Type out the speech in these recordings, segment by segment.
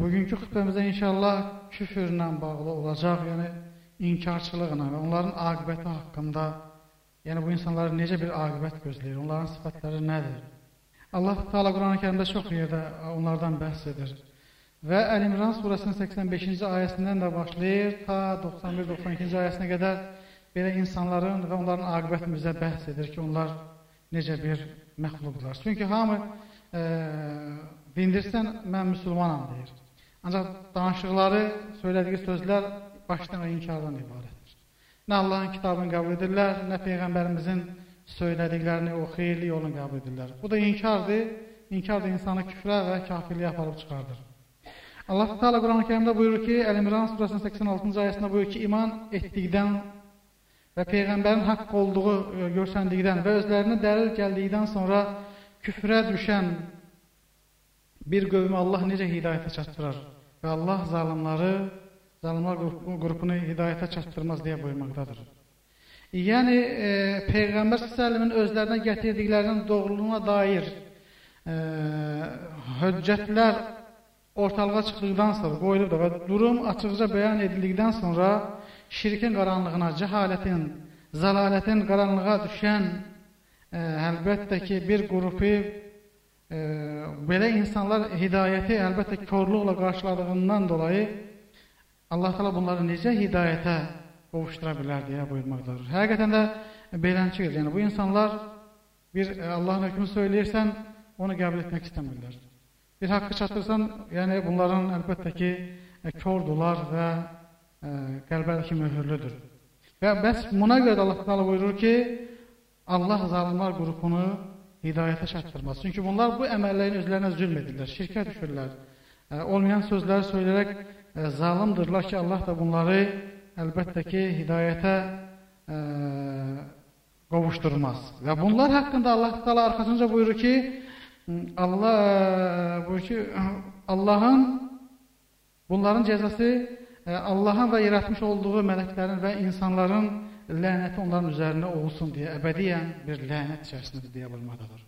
bugünkü xütbəmizdə inşallah küfürlə bağlı olacaq, yəni inkarçılıqla və onların aqibəti haqqında, yəni bu insanların necə bir aqibət gözləyir, onların sifətləri nədir? Allah Teala Quran-ı Kərimdə çox yerdə onlardan bəhs edir. Və Əl-İmran surəsinin 85-ci ayəsindən də başlayır, ta 91-92-ci ayəsinə qədər belə insanların və onların aqibətini bizə bəhs edir ki, onlar necə bir məxluqlar. Çünki hamı e, dindirsən, mən müsəlmanam deyir. Ancaq danışıqları, söylədiyi sözlər başdan və inkardan ibarətdir. Nə Allahın kitabını qəbul edirlər, nə Peyğəmbərimizin söylədiklərini, o xeyirli yolunu qəbul edirlər. Bu da inkardır. İnkar da insanı küfrə və kafirliyə aparıb çıxardır. Allah Teala Quran-ı Kərimdə buyurur ki, Əl-İmran surəsinin 86-cı ayəsində buyurur ki, iman etdikdən və Peyğəmbərin haqq olduğu e, görsəndikdən və özlərinə dəlil gəldikdən sonra küfrə düşən bir qövmü Allah necə hidayətə çatdırır və Allah zalimları, zalimlar qrupunu hidayətə çatdırmaz deyə buyurmaqdadır. Yəni, e, Peyğəmbər s.ə.v-in özlərinə gətirdiklərinin doğruluğuna dair e, höccətlər ortalığa çıxdıqdan sonra qoyulub da və durum açıqca bəyan edildikdən sonra şirkin qaranlığına, cəhalətin, zəlalətin qaranlığa düşən e, əlbəttə ki, bir qrupu e, belə insanlar hidayəti əlbəttə korluqla qarşıladığından dolayı Allah təala bunları necə hidayətə qovuşdura bilər deyə buyurmaqdadır. Həqiqətən də beləncədir. Yəni bu insanlar bir e, Allahın hökmünü söyləyirsən, onu qəbul etmək istəmirlər. Bir haqqı çatdırsan, yəni bunların əlbəttə ki, e, kordular və e, qəlbədəki möhürlüdür. Və bəs buna görə də Allah Taala buyurur ki, Allah zalimlar qrupunu hidayətə çatdırmaz. Çünki bunlar bu əməllərin özlərinə zülm edirlər, şirkə düşürlər. E, olmayan sözlər söyləyərək e, zalimdırlar ki, Allah da bunları əlbəttə ki, hidayətə e, qovuşdurmaz. Və bunlar haqqında Allah Taala arxasınca buyurur ki, Allah bu ki Allahın bunların cəzası Allahın və yaratmış olduğu mələklərin və insanların lənəti onların üzərinə olsun deyə əbədiyyən bir lənət içərisində deyə bilməkdədir.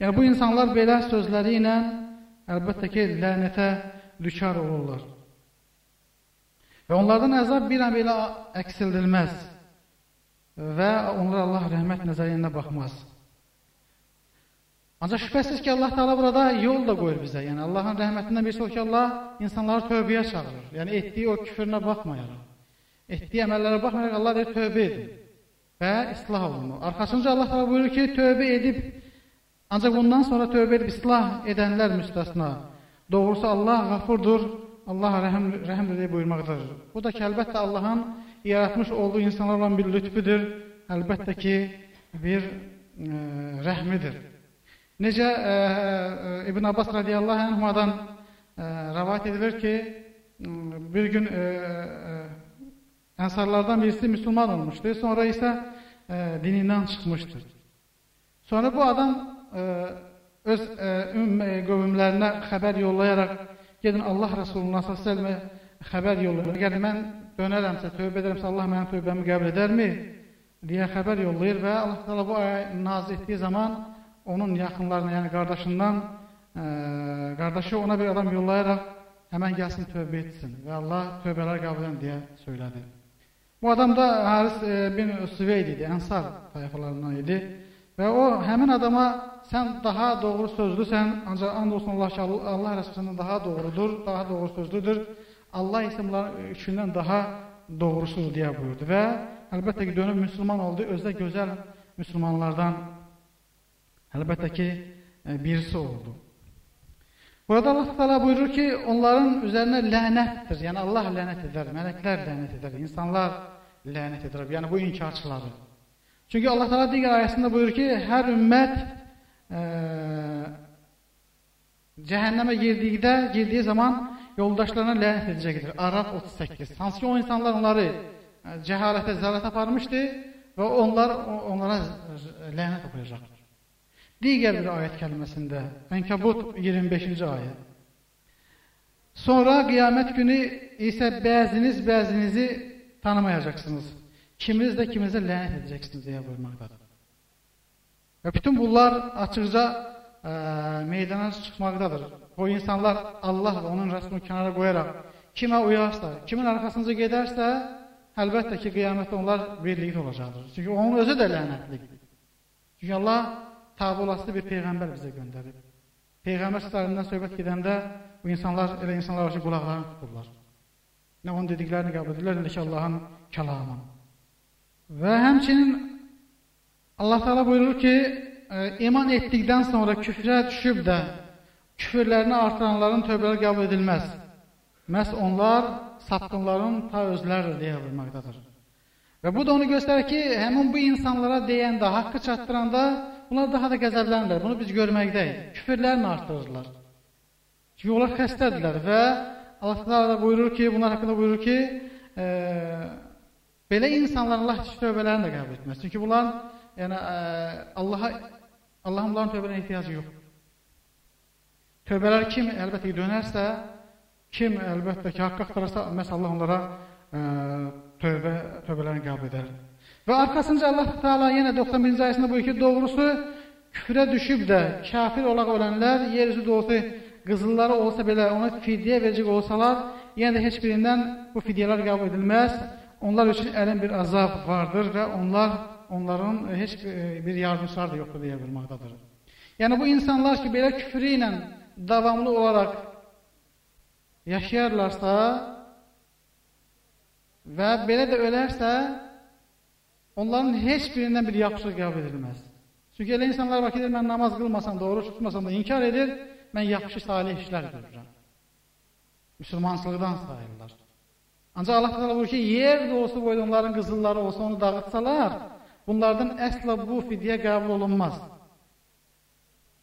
Yəni bu insanlar belə sözləri ilə əlbəttə ki, lənətə düşar olurlar. Və onlardan əzab bir an belə əksildilməz və onlara Allah rəhmət nəzəriyyəndə baxmaz. Ancaq şübhəsiz ki, Allah Teala burada yol da qoyur bizə. Yəni Allahın rəhmətindən birisi o ki, Allah insanları tövbəyə çağırır. Yəni etdiyi o küfrünə baxmayaraq, etdiyi əməllərə baxmayaraq Allah deyir tövbə edin və islah olunur. Arxasınca Allah Teala buyurur ki, tövbə edib ancaq bundan sonra tövbə edib islah edənlər müstəsna. Doğrusu Allah qafurdur, Allah rəhim rəhimdir deyə buyurmaqdadır. Bu da ki, əlbəttə Allahın yaratmış olduğu insanlarla bir lütfüdür. Əlbəttə ki, bir e, rəhmidir. Necə e, e, İbn Abbas radiyallahu anhumadan e, rəvayət edilir ki, bir gün ə, ə, ənsarlardan birisi müsəlman olmuşdu. Sonra isə ə, dinindən çıxmışdır. Sonra bu adam ə, öz ə, üm qövmlərinə xəbər yollayaraq gedin Allah Rasulullah sallallahu xəbər yollayır. Əgər mən dönərəmsə, tövbə edərəmsə Allah mənim tövbəmi qəbul edərmi? deyə xəbər yollayır və Allah təala bu ayəni nazil etdiyi zaman onun yaxınlarına, yəni qardaşından, ə, qardaşı ona bir adam yollayaraq həmən gəlsin tövbə etsin və Allah tövbələr qəbul edin deyə söylədi. Bu adam da Haris e, bin Süveyd idi, Ənsar tayfalarından idi və o həmin adama sən daha doğru sözlüsən, ancaq and olsun Allah ki, Allah Rəsulundan daha doğrudur, daha doğru sözlüdür. Allah isə bunların üçündən daha doğrusudur deyə buyurdu və əlbəttə ki, dönüb müsəlman oldu, özdə gözəl müsəlmanlardan Əlbəttə ki, e, birisi oldu. Burada Allah Teala buyurur ki, onların üzərinə lənətdir. Yəni Allah lənət edər, mələklər lənət edər, insanlar lənət edər. Yəni bu inkarçıları. Çünki Allah Teala digər ayəsində buyurur ki, hər ümmət e, cəhənnəmə girdikdə, girdiyi zaman yoldaşlarına lənət edəcəkdir. Araf 38. Hansı ki o insanlar onları e, cəhalətə, zələt aparmışdı və onlar onlara lənət oxuyacaqdır. Digər bir ayət kəlməsində, Ənkabut 25-ci ayə. Sonra qiyamət günü isə bəziniz bəzinizi tanımayacaqsınız. Kiminiz də kiminizə lənət edəcəksiniz deyə buyurmaqdadır. Və bütün bunlar açıqca ə, meydana çıxmaqdadır. o insanlar Allah və onun rəsulunu kənara qoyaraq kimə uyarsa, kimin arxasınca gedərsə, əlbəttə ki, qiyamətdə onlar birlikdə olacaqdır. Çünki onun özü də lənətlidir. Çünki Allah tabi olası bir peyğəmbər bizə göndərib. Peyğəmbər sələrindən söhbət gedəndə bu insanlar elə insanlar var ki, qulaqlarını tuturlar. Nə onun dediklərini qəbul edirlər, nə ki Allahın kəlamını. Və həmçinin Allah Teala buyurur ki, e, iman etdikdən sonra küfrə düşüb də küfürlərini artıranların tövbələri qəbul edilməz. Məhz onlar sapqınların ta özləridir deyə buyurmaqdadır. Və bu da onu göstərir ki, həmin bu insanlara deyəndə, haqqı çatdıranda bunlar daha da qəzəblənirlər. Bunu biz görməkdəyik. Küfürlərini artırırlar. Çünki onlar xəstədirlər və Allah da buyurur ki, bunlar haqqında buyurur ki, e, belə insanların Allah tövbələrini də qəbul etməz. Çünki bunlar yəni e, Allaha Allahın bunların tövbələrə ehtiyacı yoxdur. Tövbələr kim əlbəttə dönərsə, kim əlbəttə ki, haqq axtararsa, məhz Allah onlara ə, tövbə, tövbələrini qəbul edər. Və arxasınca Allah Teala yenə 91-ci ayəsində buyurur ki, doğrusu küfrə düşüb də kafir olaq ölənlər yeryüzü dolusu qızılları olsa belə ona fidyə verəcək olsalar, yenə də heç birindən bu fidyələr qəbul edilməz. Onlar üçün əlin bir azab vardır və onlar onların heç bir yardımçılar da yoxdur deyə bilməkdadır. Yəni bu insanlar ki, belə küfrü ilə davamlı olaraq yaşayarlarsa və belə də ölərsə, onların heç birindən bir yaxşılıq qəbul edilməz. Çünki elə insanlar var ki, deyir, mən namaz qılmasam da, oruç tutmasam da inkar edir, mən yaxşı salih işlər görürəm. Müslümançılıqdan sayırlar. Ancaq Allah təala buyurur ki, yer dolusu boyda onların qızılları olsa onu dağıtsalar, bunlardan əsla bu fidyə qəbul olunmaz.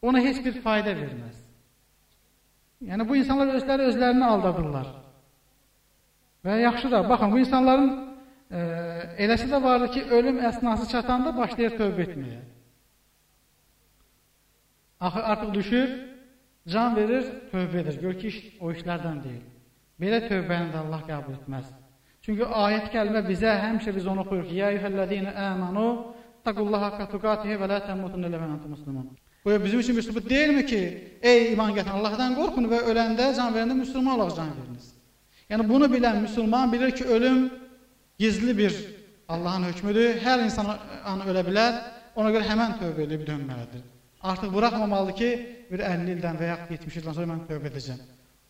Ona heç bir fayda verməz. Yəni bu insanlar özləri özlərini aldadırlar. Və yaxşı da, baxın, bu insanların e, eləsi də vardır ki, ölüm əsnası çatanda başlayır tövbə etməyə. Axı, artıq düşür, can verir, tövbə edir. Gör ki, iş o işlərdən deyil. Belə tövbəni də Allah qəbul etməz. Çünki ayət kəlmə bizə həmişə biz onu oxuyur ki, Ya eyyuhəllədiyinə əmanu taqullaha haqqa tuqatihi və la təmutunna illə və antum muslimun. Bu bizim üçün bir sübut deyilmi ki, ey iman gətirən Allahdan qorxun və öləndə can verəndə müsəlman veriniz. Yəni bunu bilən müsəlman bilir ki, ölüm gizli bir Allahın hökmüdür. Hər insan an ölə bilər. Ona görə həmən tövbə edib dönməlidir. Artıq buraxmamalıdır ki, bir 50 ildən və ya 70 ildən sonra mən tövbə edəcəm.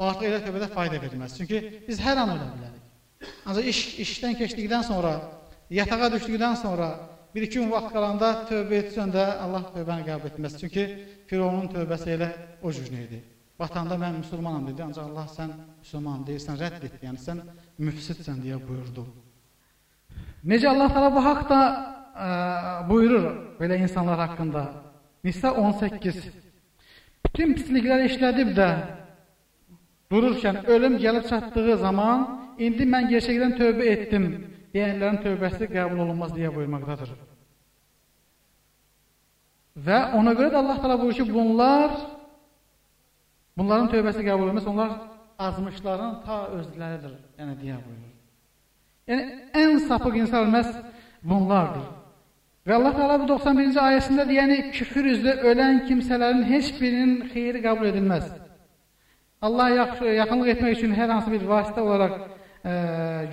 Artıq elə tövbədə fayda verməz. Çünki biz hər an ölə bilərik. Ancaq iş işdən keçdikdən sonra, yatağa düşdükdən sonra bir-iki gün vaxt qalanda tövbə etsən də Allah tövbəni qəbul etməz. Çünki Firavunun tövbəsi elə o cür idi. Vatanda mən müsəlmanam dedi, ancaq Allah sən müsəlman deyirsən, rədd etdi. Yəni sən müfsidsən deyə buyurdu. Necə Allah təala bu haqqda ə, buyurur belə insanlar haqqında? Nisa 18. Bütün pislikləri işlədib də dururkən ölüm gəlib çatdığı zaman indi mən gerçəkdən tövbə etdim deyənlərin tövbəsi qəbul olunmaz deyə buyurmaqdadır. Və ona görə də Allah təala buyurur ki, bunlar bunların tövbəsi qəbul olunmaz, onlar azmışların ta özləridir, yəni deyə buyurur. Yəni ən sapıq insan məhz bunlardır. Və Allah Teala bu 91-ci ayəsində deyəni küfür üzrə ölən kimsələrin heç birinin xeyri qəbul edilməz. Allah yaxşı, yaxınlıq etmək üçün hər hansı bir vasitə olaraq e,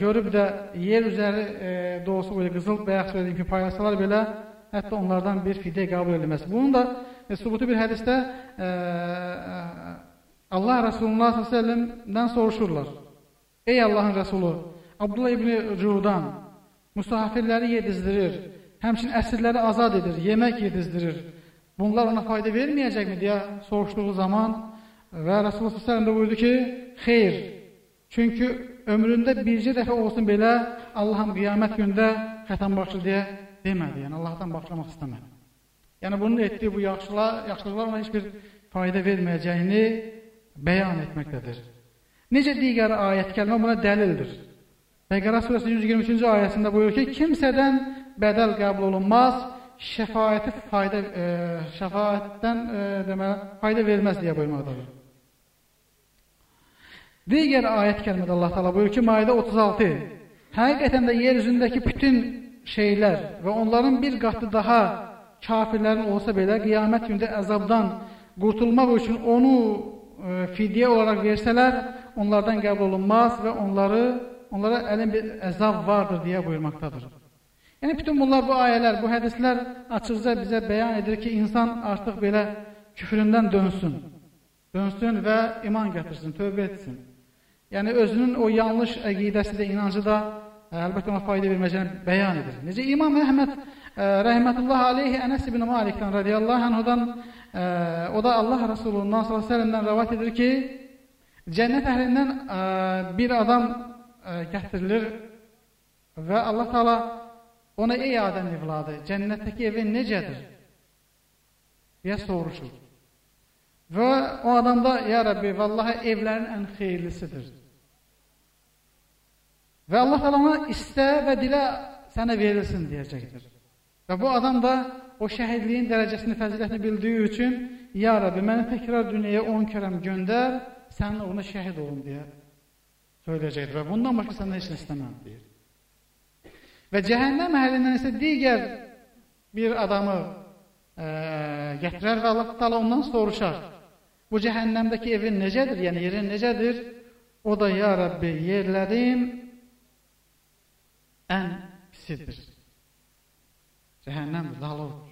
görüb də yer üzəri e, doğusu belə qızıl bəyək söylədiyim ki, paylasalar belə hətta onlardan bir fidə qəbul edilməz. Bunun da e, subutu bir hədisdə e, e, Allah Resulullah s.ə.v-dən soruşurlar. Ey Allahın Resulü, Abdullah ibn Cudan müsafirləri yedizdirir, həmçin əsirləri azad edir, yemək yedizdirir. Bunlar ona fayda verməyəcəkmi deyə soruşduğu zaman və Rasulullah s.ə.v buyurdu ki, xeyr, çünki ömründə bircə dəfə olsun belə Allahım qiyamət gündə xətəm başlı deyə demədi. Yəni Allahdan başlamaq istəmədi. Yəni bunun etdiyi bu yaxşılar, yaxşılıqlar ona heç bir fayda verməyəcəyini bəyan etməkdədir. Necə digər ayət kəlmə buna dəlildir. Bəqərə surəsi 123-cü ayəsində buyurur ki, kimsədən bədəl qəbul olunmaz, şəfaəti fayda e, şəfaətdən e, deməli fayda verməz deyə buyurmaqdadır. Digər ayət kəlmədə Allah Taala buyurur ki, Maidə 36. Həqiqətən də yer üzündəki bütün şeylər və onların bir qatı daha kafirlərin olsa belə qiyamət günündə əzabdan qurtulmaq üçün onu e, fidyə olaraq versələr, onlardan qəbul olunmaz və onları onlara əlin bir əzab vardır deyə buyurmaqdadır. Yəni bütün bunlar bu ayələr, bu hədislər açıqca bizə bəyan edir ki, insan artıq belə küfründən dönsün. Dönsün və iman gətirsin, tövbə etsin. Yəni özünün o yanlış əqidəsi də, inancı da əlbəttə ona fayda verməyəcəyini bəyan edir. Necə İmam Əhməd rəhmətullah aleyhi Ənəs ibn Malikdən radiyallahu anhudan o da Allah Rasulundan sallallahu əleyhi və səlləmdən rivayet edir ki, cənnət əhlindən bir adam gətirilir və Allah Taala ona ey Adəm evladı, cənnətdəki evin necədir? deyə soruşur. Və o adam da ya Rəbbi, vallahi evlərin ən xeyirlisidir. Və Allah Taala ona istə və dilə sənə verilsin deyəcəkdir. Və bu adam da o şəhidliyin dərəcəsini, fəzilətini bildiyi üçün Ya Rabbi, məni təkrar dünyaya 10 kərəm göndər, sənin uğruna şəhid olun deyə söyləyəcəkdir. Və bundan başqa səndən heç nə istəməm deyir. Və cəhənnəm əhlindən isə digər bir adamı ə, gətirər və Allah Taala ondan soruşar. Bu cəhənnəmdəki evin necədir? Yəni yerin necədir? O da ya Rabbi, yerlərin ən pisidir. Cəhənnəmdir, lalovdur.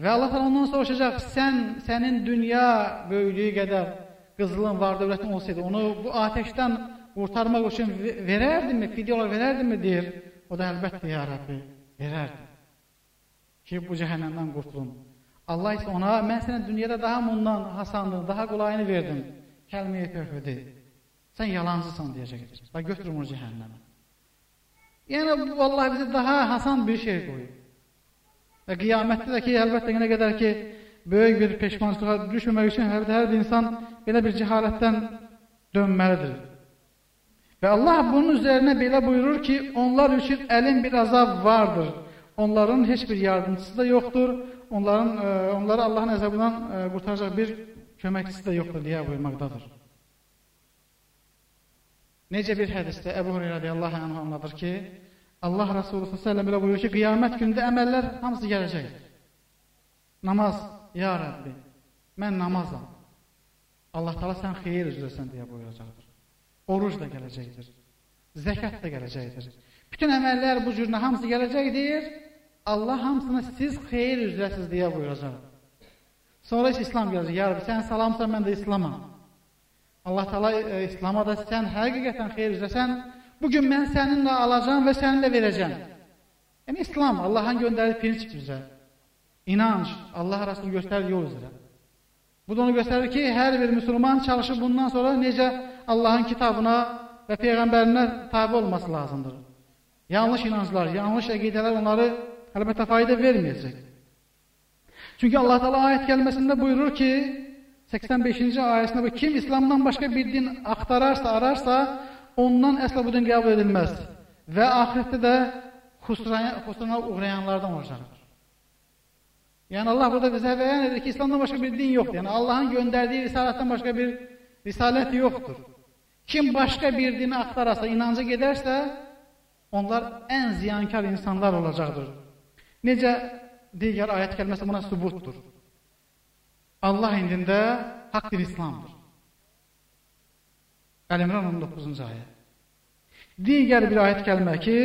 Və Allah ondan soruşacaq, sən sənin dünya böyüklüyü qədər qızılın var dövlətin olsaydı, onu bu atəşdən qurtarmaq üçün verərdinmi, fidyə olaraq verərdinmi deyir. O da əlbəttə ya Rəbbi, verərdi. Ki bu cəhənnəmdən qurtulun. Allah isə ona mən sənə dünyada daha bundan hasanlığını, daha qolayını verdim. Kəlməyə tövhidi. Sən yalancısan deyəcəkdir. Və götürün onu cəhənnəmə. Yəni, bu, vallahi bizə daha hasan bir şey qoyub. Və qiyamətdə də ki, əlbəttə nə qədər ki, böyük bir peşmançılığa düşməmək üçün hər, hər bir insan belə bir cəhalətdən dönməlidir. Və Allah bunun üzərinə belə buyurur ki, onlar üçün əlin bir azab vardır. Onların heç bir yardımcısı da yoxdur. Onların, ə, e, onları Allahın əzabından ə, e, qurtaracaq bir köməkçisi də yoxdur deyə buyurmaqdadır. Necə bir hədisdə Əbu Hüreyrə radiyallahu anh anladır ki, Allah Resulü s.ə.v belə buyurur ki, qiyamət günündə əməllər hamısı gələcək. Namaz, ya Rəbbi, mən namazam. Allah tala sən xeyir üzrəsən deyə buyuracaqdır. Oruc da gələcəkdir. Zəkat da gələcəkdir. Bütün əməllər bu cürünə hamısı gələcəkdir. Allah hamısına siz xeyir üzrəsiz deyə buyuracaq. Sonra isə İslam gələcək. Ya Rabbi, sən salamsan, mən də İslamam. Allah Taala e, İslam'a da sən həqiqətən xeyir üzrəsən, bu gün mən səninlə alacağam və səninlə verəcəm. Yəni İslam Allahın göndərdiyi prinsip üzrə. İnanc, Allah Rəsulü göstərdiyi yol üzrə. Bu da onu göstərir ki, hər bir müsəlman çalışır bundan sonra necə Allahın kitabına və peyğəmbərinə tabe olması lazımdır. Yanlış inanclar, yanlış əqidələr onları əlbəttə fayda verməyəcək. Çünki Allah Taala ayət gəlməsində buyurur ki, 85-ci ayəsində bu kim İslamdan başqa bir din axtararsa, ararsa, ondan əsla bu din qəbul edilməz və axirətdə də xusrana uğrayanlardan olacaqdır. Yəni Allah burada bizə bəyan edir ki, İslamdan başqa bir din yoxdur. Yəni Allahın göndərdiyi risalətdən başqa bir risalət yoxdur. Kim başqa bir dini axtararsa, inancı gedərsə, onlar ən ziyankar insanlar olacaqdır. Necə digər ayət kəlməsi buna sübutdur. Allah indində haqq din İslamdır. Əl-İmran 19-cu ayə. Digər bir ayət gəlmə ki,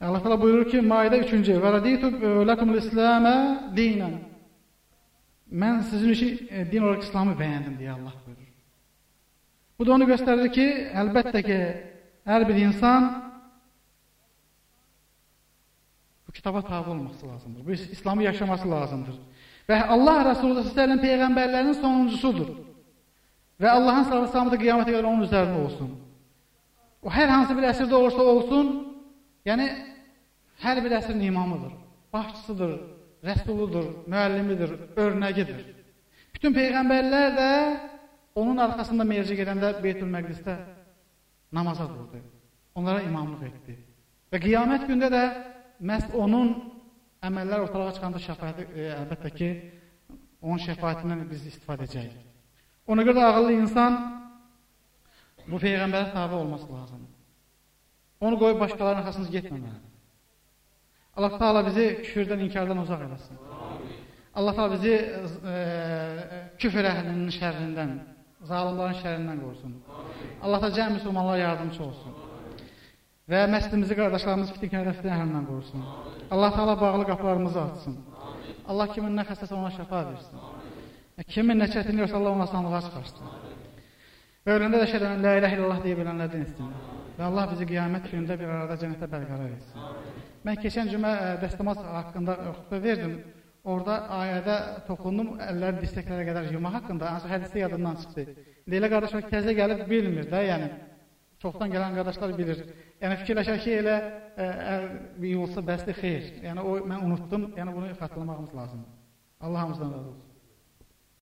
Allah təala buyurur ki, Maidə 3-cü: "Və raditu lakumul İslamə dinən." Mən sizin üçün e, din olaraq İslamı bəyəndim deyə Allah buyurur. Bu da onu göstərir ki, əlbəttə ki, hər bir insan bu kitaba tabe olması lazımdır. Bu İslamı yaşaması lazımdır. Və Allah Resulü s.ə.v peyğəmbərlərinin sonuncusudur. Və Allahın sallallahu da qiyamətə qədər onun üzərində olsun. O hər hansı bir əsrdə olursa olsun, yəni hər bir əsrin imamıdır, başçısıdır, rəsuludur, müəllimidir, örnəgidir. Bütün peyğəmbərlər də onun arxasında mercə gedəndə Beytül Məqdisdə namaza durdu. Onlara imamlıq etdi. Və qiyamət gündə də məhz onun əməllər ortalığa çıxanda şəfaəti e, əlbəttə ki, onun şəfaətindən biz istifadə edəcəyik. Ona görə də ağıllı insan bu peyğəmbərə tabe olması lazımdır. Onu qoyub başqalarının arxasınca getməməlidir. Allah Taala bizi küfrdən, inkardan uzaq eləsin. Allah Taala bizi e, küfr əhlinin şərrindən, zalimlərin şərrindən qorusun. Allah Taala cəmi müsəlmanlara yardımçı olsun. Və məscidimizi qardaşlarımız fitnələrdən fitnələrindən qorusun. Allah Taala bağlı qapılarımızı açsın. Allah kimin nə xəstəsə ona şəfa versin. Kimin nə çətinlik varsa Allah ona asanlığa çıxarsın. Və öləndə də şəhədən la ilahe illallah deyə bilənlərdən etsin. Və Allah bizi qiyamət günündə bir arada cənnətdə bərqərar etsin. Mən keçən cümə dəstəmaz haqqında xütbə verdim. Orada ayədə toxundum, əlləri dirsəklərə qədər yuma haqqında, ancaq hədisdə yadımdan çıxdı. Leyla qardaşlar təzə gəlib bilmir də, yəni çoxdan gələn qardaşlar bilir. Yəni fikirləşər ki, elə ə, əl yuyulsa bəsdir xeyr. Yəni o mən unutdum. Yəni bunu xatırlamağımız lazımdır. Allah hamımızdan razı olsun.